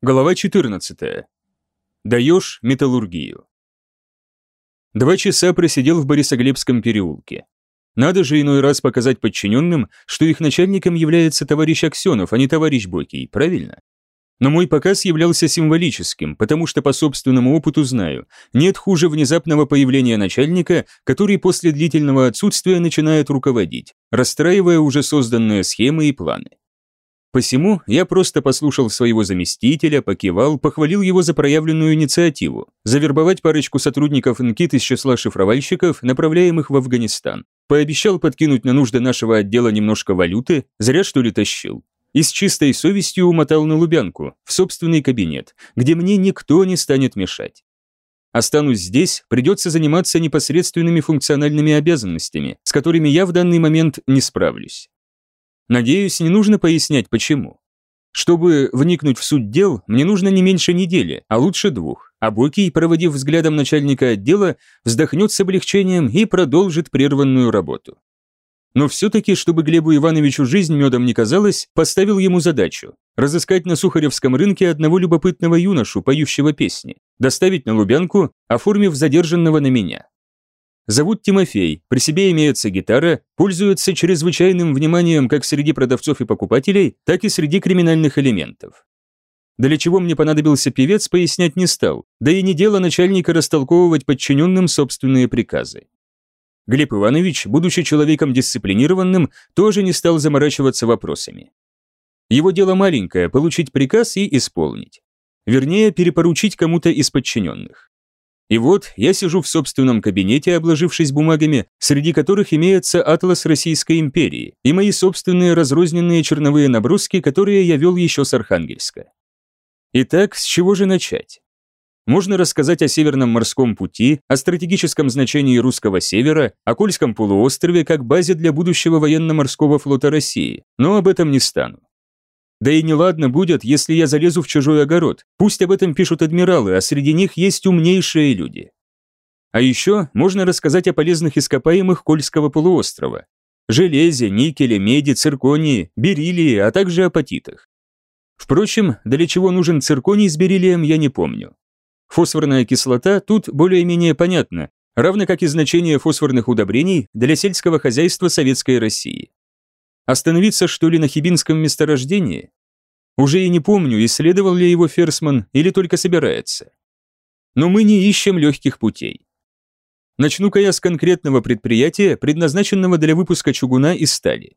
Глава 14. Даешь металлургию. Два часа просидел в Борисоглебском переулке. Надо же иной раз показать подчиненным, что их начальником является товарищ Аксенов, а не товарищ Бокий, правильно? Но мой показ являлся символическим, потому что по собственному опыту знаю, нет хуже внезапного появления начальника, который после длительного отсутствия начинает руководить, расстраивая уже созданные схемы и планы. Посему я просто послушал своего заместителя, покивал, похвалил его за проявленную инициативу, завербовать парочку сотрудников НКИТ из числа шифровальщиков, направляемых в Афганистан. Пообещал подкинуть на нужды нашего отдела немножко валюты, зря что ли тащил. И с чистой совестью умотал на Лубянку, в собственный кабинет, где мне никто не станет мешать. Останусь здесь, придется заниматься непосредственными функциональными обязанностями, с которыми я в данный момент не справлюсь. Надеюсь, не нужно пояснять, почему. Чтобы вникнуть в суть дел, мне нужно не меньше недели, а лучше двух. А Бокий, проводив взглядом начальника отдела, вздохнет с облегчением и продолжит прерванную работу. Но все-таки, чтобы Глебу Ивановичу жизнь медом не казалась, поставил ему задачу – разыскать на Сухаревском рынке одного любопытного юношу, поющего песни, доставить на Лубянку, оформив задержанного на меня. Зовут Тимофей, при себе имеется гитара, пользуется чрезвычайным вниманием как среди продавцов и покупателей, так и среди криминальных элементов. Для чего мне понадобился певец, пояснять не стал, да и не дело начальника растолковывать подчиненным собственные приказы. Глеб Иванович, будучи человеком дисциплинированным, тоже не стал заморачиваться вопросами. Его дело маленькое – получить приказ и исполнить. Вернее, перепоручить кому-то из подчиненных. И вот я сижу в собственном кабинете, обложившись бумагами, среди которых имеется атлас Российской империи и мои собственные разрозненные черновые наброски, которые я вел еще с Архангельска. Итак, с чего же начать? Можно рассказать о Северном морском пути, о стратегическом значении русского севера, о Кольском полуострове как базе для будущего военно-морского флота России, но об этом не стану. Да и неладно будет, если я залезу в чужой огород. Пусть об этом пишут адмиралы, а среди них есть умнейшие люди. А еще можно рассказать о полезных ископаемых Кольского полуострова. Железе, никеле, меди, цирконии, бериллии, а также апатитах. Впрочем, для чего нужен цирконий с бериллием, я не помню. Фосфорная кислота тут более-менее понятна, равно как и значение фосфорных удобрений для сельского хозяйства Советской России. Остановиться, что ли, на хибинском месторождении? Уже и не помню, исследовал ли его Ферсман или только собирается. Но мы не ищем легких путей. Начну-ка я с конкретного предприятия, предназначенного для выпуска чугуна из стали.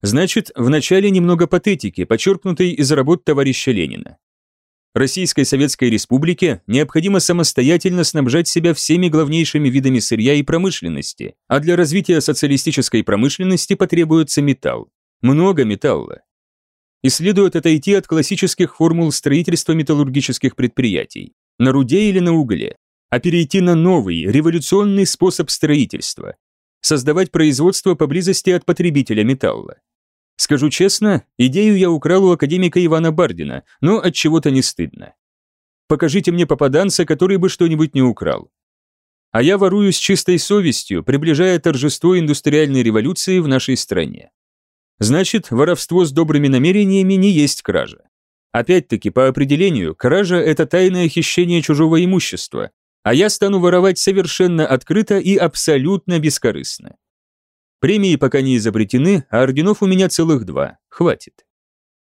Значит, вначале немного патетики, почерпнутой из работ товарища Ленина. Российской Советской Республике необходимо самостоятельно снабжать себя всеми главнейшими видами сырья и промышленности, а для развития социалистической промышленности потребуется металл. Много металла. И следует отойти от классических формул строительства металлургических предприятий, на руде или на угле, а перейти на новый, революционный способ строительства, создавать производство поблизости от потребителя металла. Скажу честно, идею я украл у академика Ивана Бардина, но от чего-то не стыдно. Покажите мне попаданца, который бы что-нибудь не украл. А я ворую с чистой совестью, приближая торжество индустриальной революции в нашей стране. Значит, воровство с добрыми намерениями не есть кража. Опять-таки, по определению, кража – это тайное хищение чужого имущества, а я стану воровать совершенно открыто и абсолютно бескорыстно. Премии пока не изобретены, а орденов у меня целых два. Хватит.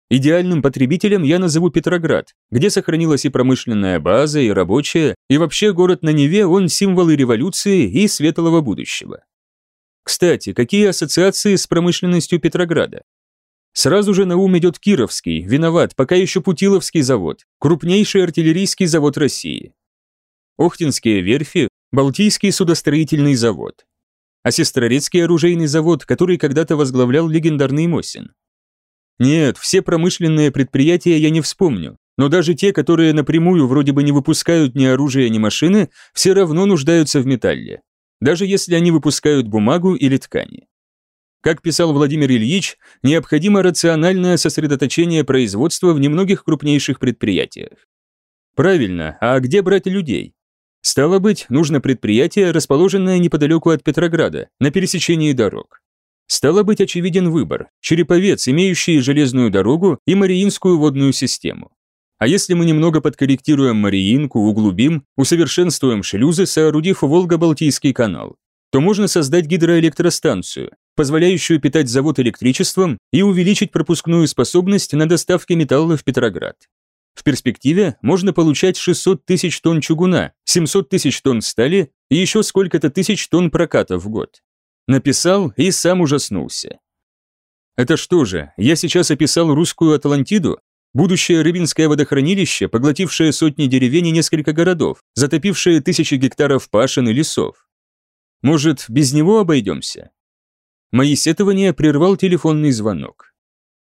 Идеальным потребителем я назову Петроград, где сохранилась и промышленная база, и рабочая, и вообще город на Неве, он символы революции и светлого будущего. Кстати, какие ассоциации с промышленностью Петрограда? Сразу же на ум идет Кировский, виноват, пока еще Путиловский завод, крупнейший артиллерийский завод России. Охтинские верфи, Балтийский судостроительный завод а Сестрорецкий оружейный завод, который когда-то возглавлял легендарный Мосин. Нет, все промышленные предприятия я не вспомню, но даже те, которые напрямую вроде бы не выпускают ни оружия, ни машины, все равно нуждаются в металле, даже если они выпускают бумагу или ткани. Как писал Владимир Ильич, необходимо рациональное сосредоточение производства в немногих крупнейших предприятиях. Правильно, а где брать людей? Стало быть, нужно предприятие, расположенное неподалеку от Петрограда, на пересечении дорог. Стало быть, очевиден выбор – Череповец, имеющий железную дорогу и Мариинскую водную систему. А если мы немного подкорректируем Мариинку, углубим, усовершенствуем шлюзы, соорудив Волго-Балтийский канал, то можно создать гидроэлектростанцию, позволяющую питать завод электричеством и увеличить пропускную способность на доставке металла в Петроград. В перспективе можно получать 600 тысяч тонн чугуна, 700 тысяч тонн стали и еще сколько-то тысяч тонн проката в год. Написал и сам ужаснулся. Это что же, я сейчас описал русскую Атлантиду, Будущее Рыбинское водохранилище, поглотившее сотни деревень и несколько городов, затопившее тысячи гектаров пашин и лесов. Может, без него обойдемся? Мои сетования прервал телефонный звонок.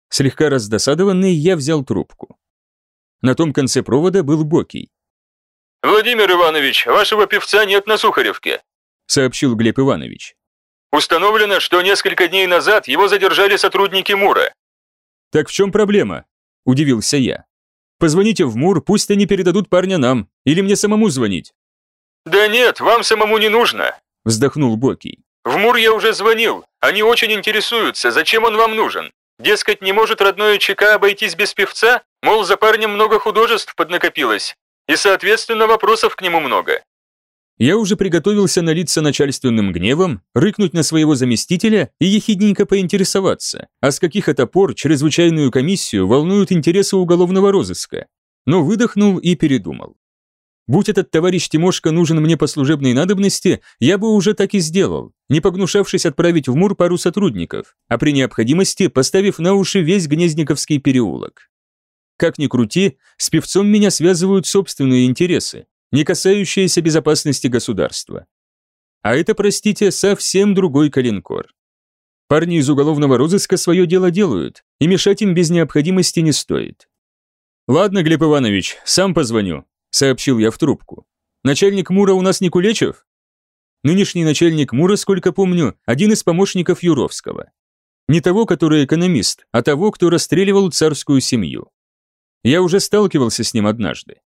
Слегка раздосадованный, я взял трубку. На том конце провода был Бокий. «Владимир Иванович, вашего певца нет на Сухаревке», сообщил Глеб Иванович. «Установлено, что несколько дней назад его задержали сотрудники МУРа». «Так в чем проблема?» Удивился я. Позвоните в МУР, пусть они передадут парня нам. Или мне самому звонить. Да нет, вам самому не нужно. Вздохнул Бокий. В МУР я уже звонил. Они очень интересуются, зачем он вам нужен. Дескать, не может родное ЧК обойтись без певца? Мол, за парнем много художеств поднакопилось. И, соответственно, вопросов к нему много. Я уже приготовился налиться начальственным гневом, рыкнуть на своего заместителя и ехидненько поинтересоваться, а с каких это пор чрезвычайную комиссию волнуют интересы уголовного розыска. Но выдохнул и передумал. Будь этот товарищ Тимошка нужен мне по служебной надобности, я бы уже так и сделал, не погнушавшись отправить в МУР пару сотрудников, а при необходимости поставив на уши весь Гнездниковский переулок. Как ни крути, с певцом меня связывают собственные интересы, не касающиеся безопасности государства. А это, простите, совсем другой калинкор. Парни из уголовного розыска свое дело делают, и мешать им без необходимости не стоит. «Ладно, Глеб Иванович, сам позвоню», — сообщил я в трубку. «Начальник МУРа у нас не Кулечев?» Нынешний начальник МУРа, сколько помню, один из помощников Юровского. Не того, который экономист, а того, кто расстреливал царскую семью. Я уже сталкивался с ним однажды.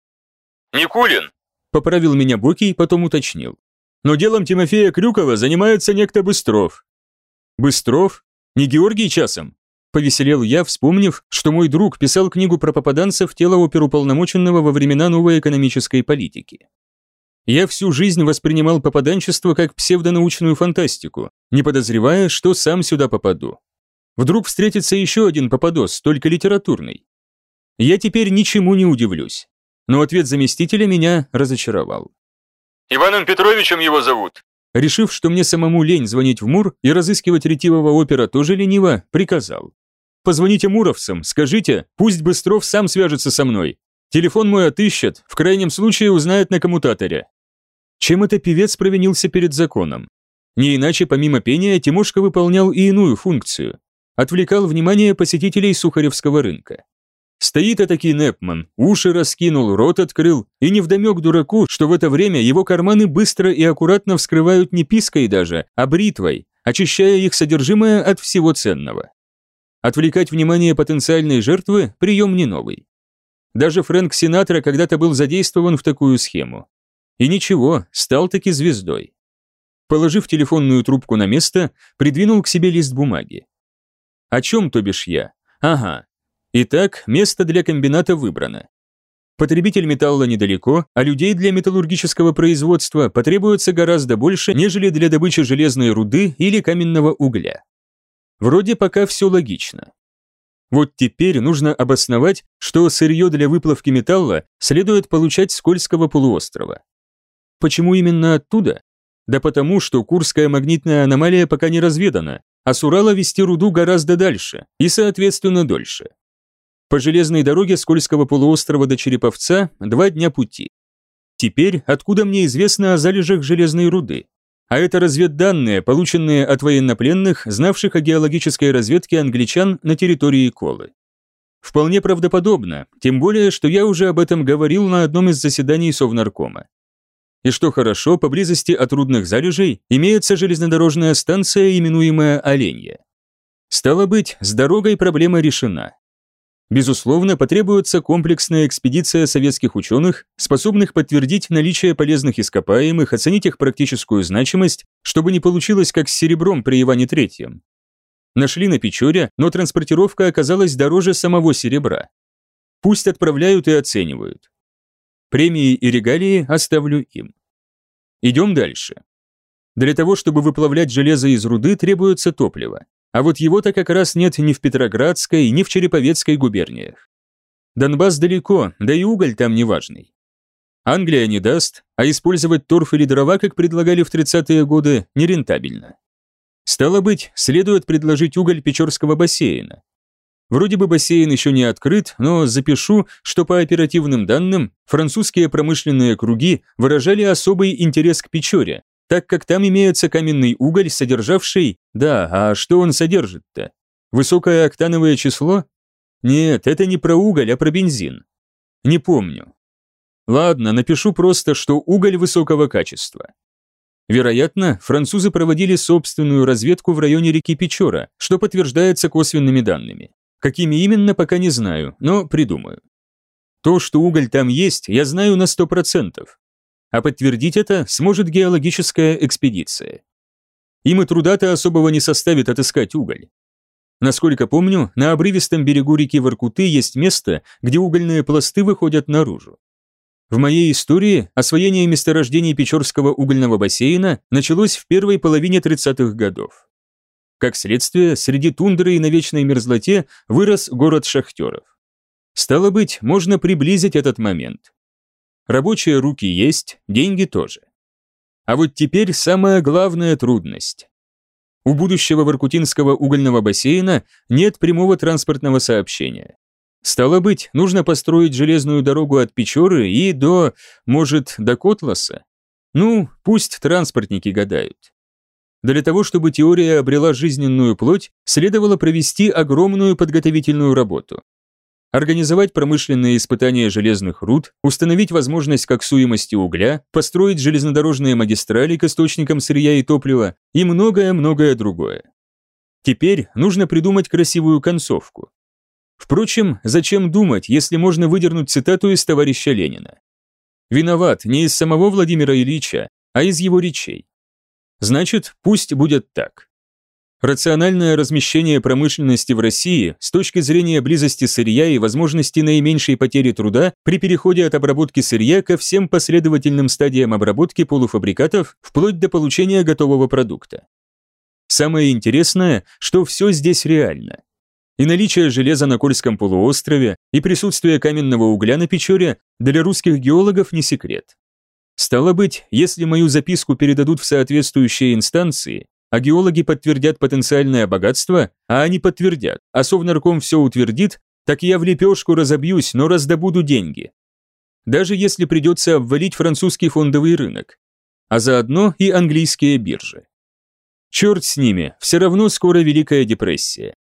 «Никулин!» Поправил меня Боки и потом уточнил. Но делом Тимофея Крюкова занимается некто Быстров. Быстров? Не Георгий часом? Повеселел я, вспомнив, что мой друг писал книгу про попаданцев тела оперуполномоченного во времена новой экономической политики. Я всю жизнь воспринимал попаданчество как псевдонаучную фантастику, не подозревая, что сам сюда попаду. Вдруг встретится еще один попадос, только литературный. Я теперь ничему не удивлюсь но ответ заместителя меня разочаровал. «Иваном Петровичем его зовут». Решив, что мне самому лень звонить в МУР и разыскивать ретивого опера тоже лениво, приказал. «Позвоните муровцам, скажите, пусть Быстров сам свяжется со мной. Телефон мой отыщет, в крайнем случае узнает на коммутаторе». Чем это певец провинился перед законом? Не иначе, помимо пения, Тимошка выполнял и иную функцию. Отвлекал внимание посетителей Сухаревского рынка. Стоит этакий Непман, уши раскинул, рот открыл, и невдомек дураку, что в это время его карманы быстро и аккуратно вскрывают не пиской даже, а бритвой, очищая их содержимое от всего ценного. Отвлекать внимание потенциальной жертвы – прием не новый. Даже Фрэнк Синатра когда-то был задействован в такую схему. И ничего, стал таки звездой. Положив телефонную трубку на место, придвинул к себе лист бумаги. О чем, то бишь, я? Ага, Итак, место для комбината выбрано. Потребитель металла недалеко, а людей для металлургического производства потребуется гораздо больше, нежели для добычи железной руды или каменного угля. Вроде пока все логично. Вот теперь нужно обосновать, что сырье для выплавки металла следует получать с Кольского полуострова. Почему именно оттуда? Да потому, что Курская магнитная аномалия пока не разведана, а с Урала вести руду гораздо дальше и, соответственно, дольше. По железной дороге с Кольского полуострова до Череповца два дня пути. Теперь откуда мне известно о залежах железной руды? А это разведданные, полученные от военнопленных, знавших о геологической разведке англичан на территории Колы. Вполне правдоподобно, тем более, что я уже об этом говорил на одном из заседаний Совнаркома. И что хорошо, поблизости от рудных залежей имеется железнодорожная станция, именуемая Оленья. Стало быть, с дорогой проблема решена. Безусловно, потребуется комплексная экспедиция советских ученых, способных подтвердить наличие полезных ископаемых, оценить их практическую значимость, чтобы не получилось как с серебром при Иване III. Нашли на Печоре, но транспортировка оказалась дороже самого серебра. Пусть отправляют и оценивают. Премии и регалии оставлю им. Идем дальше. Для того, чтобы выплавлять железо из руды, требуется топливо. А вот его-то как раз нет ни в Петроградской, ни в Череповецкой губерниях. Донбасс далеко, да и уголь там неважный. Англия не даст, а использовать торф или дрова, как предлагали в 30-е годы, нерентабельно. Стало быть, следует предложить уголь Печорского бассейна. Вроде бы бассейн еще не открыт, но запишу, что по оперативным данным французские промышленные круги выражали особый интерес к Печоре, так как там имеется каменный уголь, содержавший... Да, а что он содержит-то? Высокое октановое число? Нет, это не про уголь, а про бензин. Не помню. Ладно, напишу просто, что уголь высокого качества. Вероятно, французы проводили собственную разведку в районе реки Печора, что подтверждается косвенными данными. Какими именно, пока не знаю, но придумаю. То, что уголь там есть, я знаю на 100%. А подтвердить это сможет геологическая экспедиция. Им и труда-то особого не составит отыскать уголь. Насколько помню, на обрывистом берегу реки Воркуты есть место, где угольные пласты выходят наружу. В моей истории освоение месторождений Печорского угольного бассейна началось в первой половине 30-х годов. Как следствие, среди тундры и на вечной мерзлоте вырос город шахтеров. Стало быть, можно приблизить этот момент. Рабочие руки есть, деньги тоже. А вот теперь самая главная трудность. У будущего Воркутинского угольного бассейна нет прямого транспортного сообщения. Стало быть, нужно построить железную дорогу от Печоры и до, может, до Котласа? Ну, пусть транспортники гадают. Для того, чтобы теория обрела жизненную плоть, следовало провести огромную подготовительную работу организовать промышленные испытания железных руд, установить возможность коксуемости угля, построить железнодорожные магистрали к источникам сырья и топлива и многое-многое другое. Теперь нужно придумать красивую концовку. Впрочем, зачем думать, если можно выдернуть цитату из товарища Ленина? Виноват не из самого Владимира Ильича, а из его речей. Значит, пусть будет так. Рациональное размещение промышленности в России с точки зрения близости сырья и возможности наименьшей потери труда при переходе от обработки сырья ко всем последовательным стадиям обработки полуфабрикатов вплоть до получения готового продукта. Самое интересное, что все здесь реально. И наличие железа на Кольском полуострове, и присутствие каменного угля на Печоре для русских геологов не секрет. Стало быть, если мою записку передадут в соответствующие инстанции, а геологи подтвердят потенциальное богатство, а они подтвердят, а Совнарком все утвердит, так я в лепешку разобьюсь, но раздобуду деньги. Даже если придется обвалить французский фондовый рынок, а заодно и английские биржи. Черт с ними, все равно скоро Великая депрессия.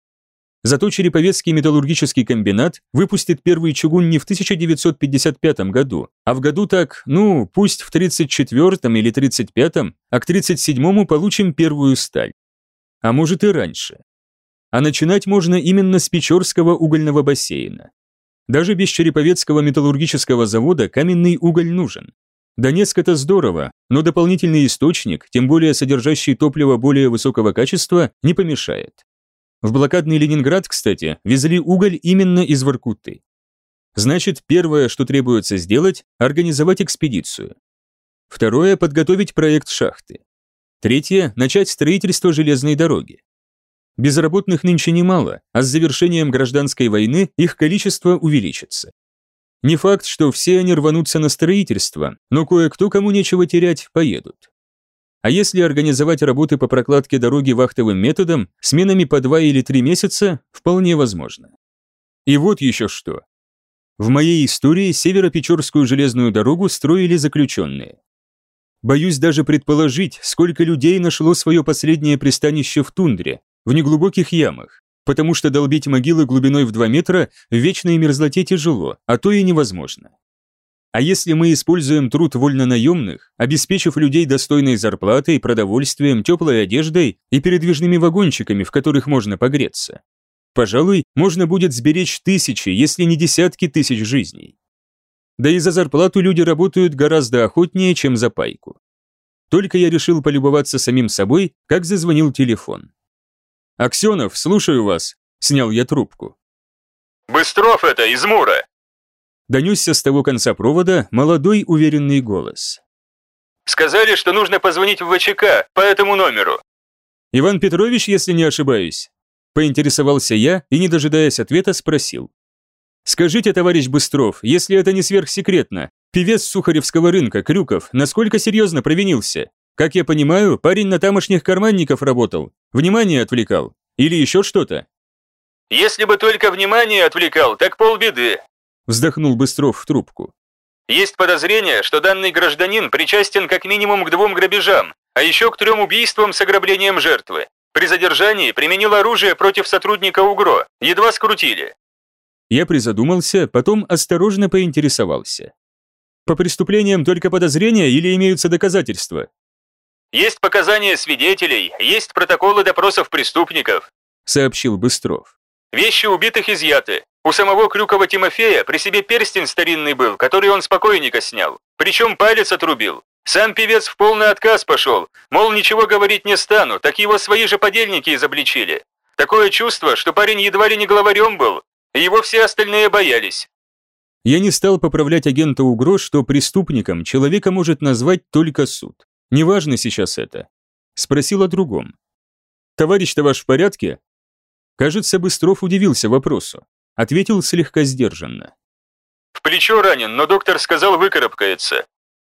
Зато Череповецкий металлургический комбинат выпустит первый чугун не в 1955 году, а в году так, ну, пусть в 34 или 35, а к 37 получим первую сталь. А может и раньше. А начинать можно именно с Печорского угольного бассейна. Даже без Череповецкого металлургического завода каменный уголь нужен. Донецк это здорово, но дополнительный источник, тем более содержащий топливо более высокого качества, не помешает. В блокадный Ленинград, кстати, везли уголь именно из Воркуты. Значит, первое, что требуется сделать – организовать экспедицию. Второе – подготовить проект шахты. Третье – начать строительство железной дороги. Безработных нынче немало, а с завершением гражданской войны их количество увеличится. Не факт, что все они рванутся на строительство, но кое-кто, кому нечего терять, поедут. А если организовать работы по прокладке дороги вахтовым методом, сменами по два или три месяца, вполне возможно. И вот еще что. В моей истории Северо-Печорскую железную дорогу строили заключенные. Боюсь даже предположить, сколько людей нашло свое последнее пристанище в тундре, в неглубоких ямах, потому что долбить могилы глубиной в 2 метра в вечной мерзлоте тяжело, а то и невозможно. А если мы используем труд вольнонаемных, обеспечив людей достойной зарплатой, продовольствием, теплой одеждой и передвижными вагончиками, в которых можно погреться? Пожалуй, можно будет сберечь тысячи, если не десятки тысяч жизней. Да и за зарплату люди работают гораздо охотнее, чем за пайку. Только я решил полюбоваться самим собой, как зазвонил телефон. «Аксенов, слушаю вас», — снял я трубку. «Быстров это, из Мура. Донесся с того конца провода молодой уверенный голос. «Сказали, что нужно позвонить в ВЧК по этому номеру». «Иван Петрович, если не ошибаюсь?» Поинтересовался я и, не дожидаясь ответа, спросил. «Скажите, товарищ Быстров, если это не сверхсекретно, певец Сухаревского рынка, Крюков, насколько серьезно провинился? Как я понимаю, парень на тамошних карманников работал, внимание отвлекал. Или еще что-то?» «Если бы только внимание отвлекал, так полбеды», вздохнул Быстров в трубку. «Есть подозрение, что данный гражданин причастен как минимум к двум грабежам, а еще к трем убийствам с ограблением жертвы. При задержании применил оружие против сотрудника УГРО, едва скрутили». Я призадумался, потом осторожно поинтересовался. «По преступлениям только подозрения или имеются доказательства?» «Есть показания свидетелей, есть протоколы допросов преступников», сообщил Быстров. «Вещи убитых изъяты. У самого Крюкова Тимофея при себе перстень старинный был, который он спокойненько снял. Причем палец отрубил. Сам певец в полный отказ пошел, мол, ничего говорить не стану, так его свои же подельники изобличили. Такое чувство, что парень едва ли не главарем был, и его все остальные боялись. Я не стал поправлять агента УГРО, что преступником человека может назвать только суд. Неважно сейчас это. Спросил о другом. «Товарищ-то ваш в порядке?» Кажется, Быстров удивился вопросу. Ответил слегка сдержанно. «В плечо ранен, но доктор сказал, выкарабкается».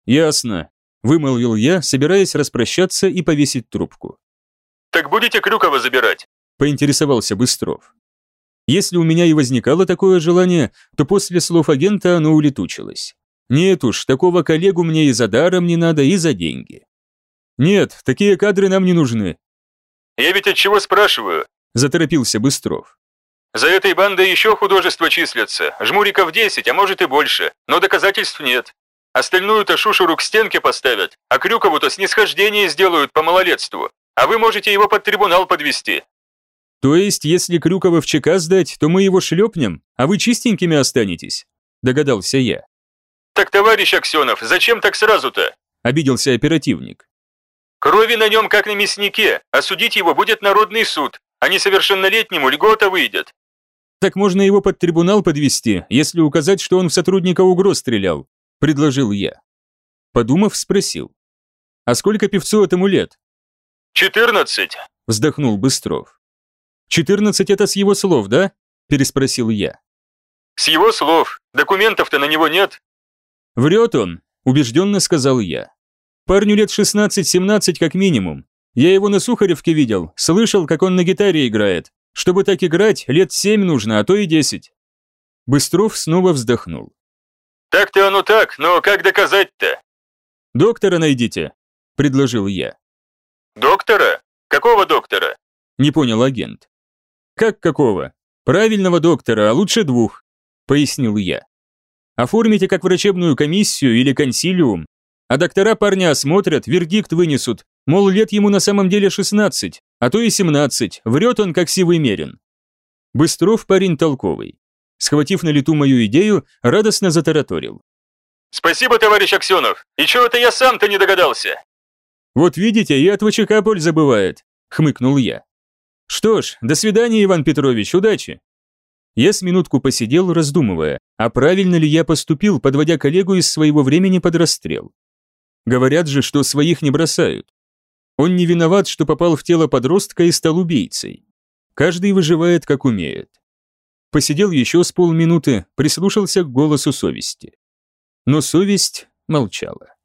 «Ясно», – вымолвил я, собираясь распрощаться и повесить трубку. «Так будете Крюкова забирать?» – поинтересовался Быстров. Если у меня и возникало такое желание, то после слов агента оно улетучилось. Нет уж, такого коллегу мне и за даром не надо, и за деньги. Нет, такие кадры нам не нужны. Я ведь от чего спрашиваю? Заторопился Быстров. За этой бандой еще художества числятся, жмуриков 10, а может и больше, но доказательств нет. Остальную-то шушеру к стенке поставят, а Крюкову-то снисхождение сделают по малолетству, а вы можете его под трибунал подвести. То есть, если Крюкова в ЧК сдать, то мы его шлепнем, а вы чистенькими останетесь? Догадался я. «Так, товарищ Аксенов, зачем так сразу-то?» – обиделся оперативник. «Крови на нем, как на мяснике, а судить его будет народный суд, а несовершеннолетнему льгота выйдет». «Так можно его под трибунал подвести, если указать, что он в сотрудника УГРО стрелял», – предложил я. Подумав, спросил. «А сколько певцу этому лет?» «Четырнадцать», – вздохнул Быстров. «Четырнадцать это с его слов, да?» – переспросил я. «С его слов. Документов-то на него нет». «Врет он», – убежденно сказал я. «Парню лет 16-17 как минимум. Я его на Сухаревке видел, слышал, как он на гитаре играет. Чтобы так играть, лет семь нужно, а то и десять». Быстров снова вздохнул. «Так-то оно так, но как доказать-то?» «Доктора найдите», – предложил я. «Доктора? Какого доктора?» – не понял агент. «Как какого? Правильного доктора, а лучше двух», – пояснил я. Оформите как врачебную комиссию или консилиум, а доктора парня осмотрят, вердикт вынесут, мол, лет ему на самом деле 16, а то и 17, врет он как сивый мерин. Быстров парень толковый. Схватив на лету мою идею, радостно затараторил. «Спасибо, товарищ Аксенов, и чего это я сам-то не догадался?» «Вот видите, и от ВЧК польза бывает», — хмыкнул я. «Что ж, до свидания, Иван Петрович, удачи!» Я с минутку посидел, раздумывая, а правильно ли я поступил, подводя коллегу из своего времени под расстрел. Говорят же, что своих не бросают. Он не виноват, что попал в тело подростка и стал убийцей. Каждый выживает, как умеет. Посидел еще с полминуты, прислушался к голосу совести. Но совесть молчала.